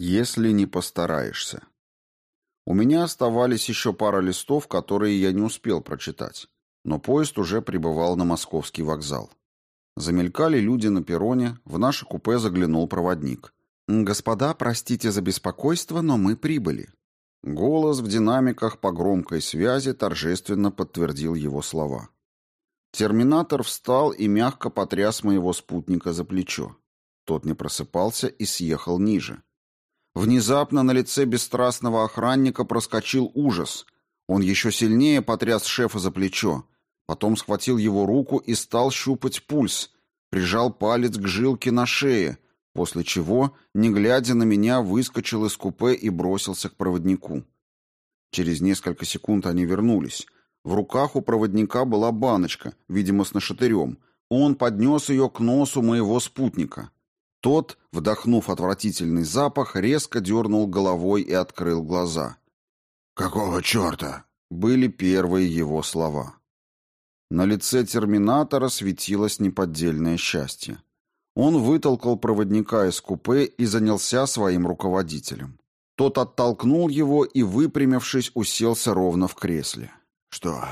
Если не постараешься. У меня оставались еще пара листов, которые я не успел прочитать, но поезд уже прибывал на московский вокзал. Замелькали люди на перроне, в наше купе заглянул проводник. «Господа, простите за беспокойство, но мы прибыли». Голос в динамиках по громкой связи торжественно подтвердил его слова. Терминатор встал и мягко потряс моего спутника за плечо. Тот не просыпался и съехал ниже. Внезапно на лице бесстрастного охранника проскочил ужас. Он еще сильнее потряс шефа за плечо, потом схватил его руку и стал щупать пульс, прижал палец к жилке на шее, после чего, не глядя на меня, выскочил из купе и бросился к проводнику. Через несколько секунд они вернулись. В руках у проводника была баночка, видимо, с нашатырем. Он поднес ее к носу моего спутника. Тот, вдохнув отвратительный запах, резко дернул головой и открыл глаза. «Какого черта?» — были первые его слова. На лице терминатора светилось неподдельное счастье. Он вытолкал проводника из купе и занялся своим руководителем. Тот оттолкнул его и, выпрямившись, уселся ровно в кресле. «Что,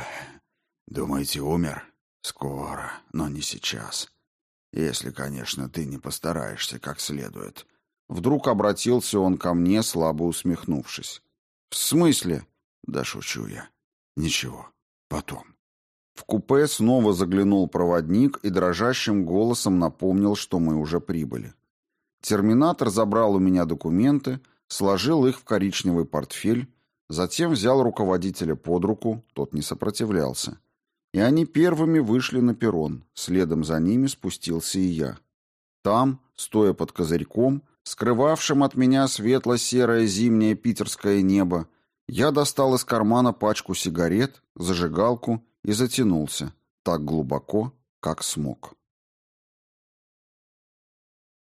думаете, умер? Скоро, но не сейчас. Если, конечно, ты не постараешься как следует. Вдруг обратился он ко мне, слабо усмехнувшись. В смысле? Да шучу я. Ничего. Потом. В купе снова заглянул проводник и дрожащим голосом напомнил, что мы уже прибыли. Терминатор забрал у меня документы, сложил их в коричневый портфель, затем взял руководителя под руку, тот не сопротивлялся, и они первыми вышли на перрон, следом за ними спустился и я. Там, стоя под козырьком, скрывавшим от меня светло-серое зимнее питерское небо, я достал из кармана пачку сигарет, зажигалку и затянулся, так глубоко, как смог.